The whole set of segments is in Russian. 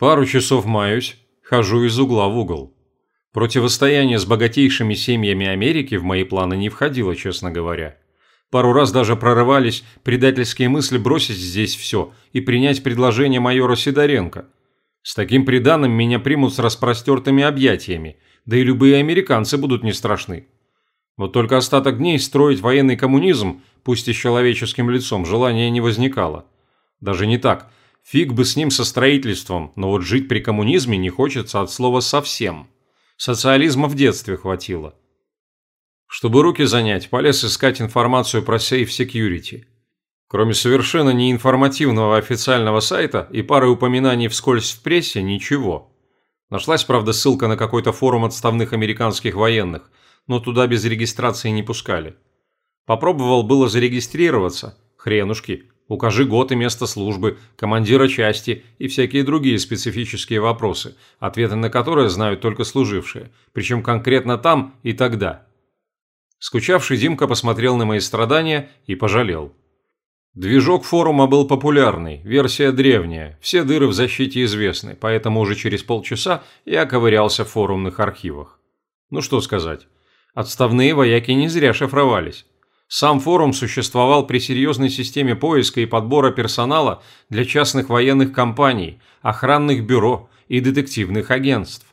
Пару часов маюсь, хожу из угла в угол. Противостояние с богатейшими семьями Америки в мои планы не входило, честно говоря. Пару раз даже прорывались предательские мысли бросить здесь все и принять предложение майора Сидоренко. С таким приданым меня примут с распростертыми объятиями, да и любые американцы будут не страшны. Вот только остаток дней строить военный коммунизм, пусть и с человеческим лицом, желания не возникало. Даже не так. Фиг бы с ним со строительством, но вот жить при коммунизме не хочется от слова совсем. Социализма в детстве хватило. Чтобы руки занять, полез искать информацию про Safe Security. Кроме совершенно неинформативного официального сайта и пары упоминаний вскользь в прессе, ничего. Нашлась, правда, ссылка на какой-то форум отставных американских военных, но туда без регистрации не пускали. Попробовал было зарегистрироваться, хренушки, укажи год и место службы, командира части и всякие другие специфические вопросы, ответы на которые знают только служившие, причем конкретно там и тогда – Скучавший Димка посмотрел на мои страдания и пожалел. Движок форума был популярный, версия древняя, все дыры в защите известны, поэтому уже через полчаса я ковырялся в форумных архивах. Ну что сказать, отставные вояки не зря шифровались. Сам форум существовал при серьезной системе поиска и подбора персонала для частных военных компаний, охранных бюро и детективных агентств.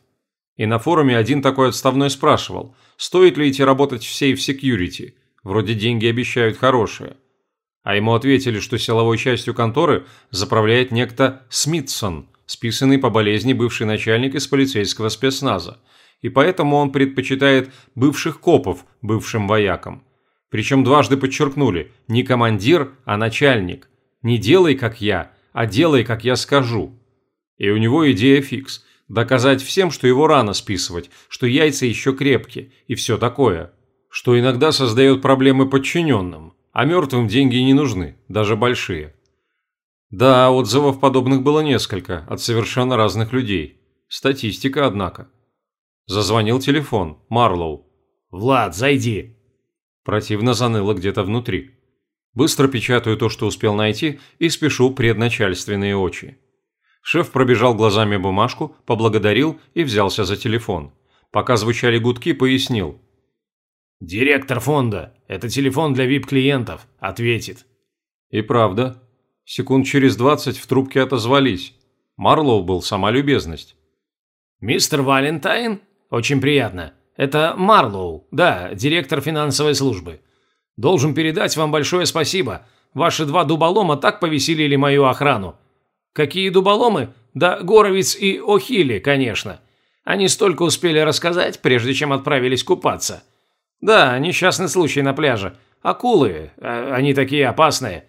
И на форуме один такой отставной спрашивал, стоит ли идти работать в Safe Security, вроде деньги обещают хорошие. А ему ответили, что силовой частью конторы заправляет некто Смитсон, списанный по болезни бывший начальник из полицейского спецназа, и поэтому он предпочитает бывших копов бывшим воякам. Причем дважды подчеркнули, не командир, а начальник. Не делай, как я, а делай, как я скажу. И у него идея фикс – Доказать всем, что его рано списывать, что яйца еще крепкие и все такое. Что иногда создает проблемы подчиненным, а мертвым деньги не нужны, даже большие. Да, отзывов подобных было несколько, от совершенно разных людей. Статистика, однако. Зазвонил телефон, Марлоу. «Влад, зайди!» Противно заныло где-то внутри. Быстро печатаю то, что успел найти, и спешу предначальственные очи. Шеф пробежал глазами бумажку, поблагодарил и взялся за телефон. Пока звучали гудки, пояснил. «Директор фонда. Это телефон для вип-клиентов. Ответит». И правда. Секунд через двадцать в трубке отозвались. Марлоу был сама любезность. «Мистер Валентайн? Очень приятно. Это Марлоу, да, директор финансовой службы. Должен передать вам большое спасибо. Ваши два дуболома так повеселили мою охрану. Какие дуболомы? Да Горовиц и Охили, конечно. Они столько успели рассказать, прежде чем отправились купаться. Да, несчастный случай на пляже. Акулы, а, они такие опасные.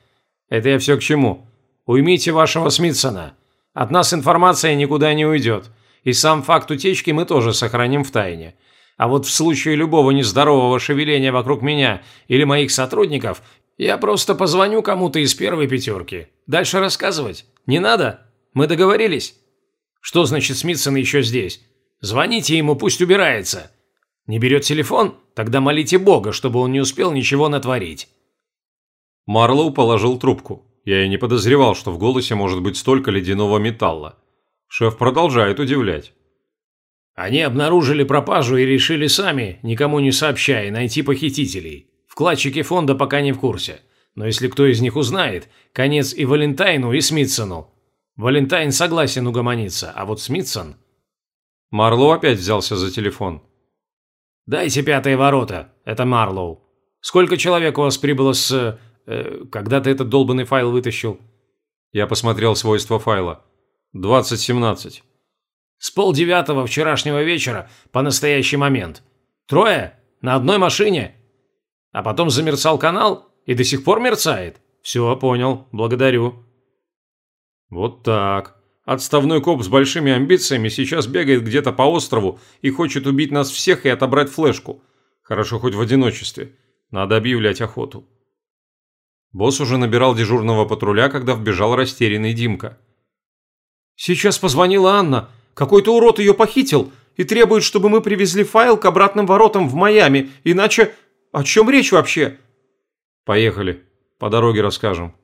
Это я все к чему. Уймите вашего Смитсона. От нас информация никуда не уйдет. И сам факт утечки мы тоже сохраним в тайне. А вот в случае любого нездорового шевеления вокруг меня или моих сотрудников, я просто позвоню кому-то из первой пятерки. Дальше рассказывать. Не надо? Мы договорились? Что значит Смитсон еще здесь? Звоните ему, пусть убирается. Не берет телефон? Тогда молите Бога, чтобы он не успел ничего натворить. Марлоу положил трубку. Я и не подозревал, что в голосе может быть столько ледяного металла. Шеф продолжает удивлять. Они обнаружили пропажу и решили сами, никому не сообщая, найти похитителей. Вкладчики фонда пока не в курсе. Но если кто из них узнает, конец и Валентайну, и Смитсону. Валентайн согласен угомониться, а вот Смитсон... Марлоу опять взялся за телефон. «Дайте пятые ворота. Это Марлоу. Сколько человек у вас прибыло с... Э, когда ты этот долбанный файл вытащил?» Я посмотрел свойства файла. «Двадцать семнадцать». «С полдевятого вчерашнего вечера по настоящий момент. Трое? На одной машине? А потом замерцал канал и до сих пор мерцает. Все, понял, благодарю. Вот так. Отставной коп с большими амбициями сейчас бегает где-то по острову и хочет убить нас всех и отобрать флешку. Хорошо хоть в одиночестве. Надо объявлять охоту. Босс уже набирал дежурного патруля, когда вбежал растерянный Димка. «Сейчас позвонила Анна. Какой-то урод ее похитил и требует, чтобы мы привезли файл к обратным воротам в Майами, иначе о чем речь вообще?» «Поехали. По дороге расскажем».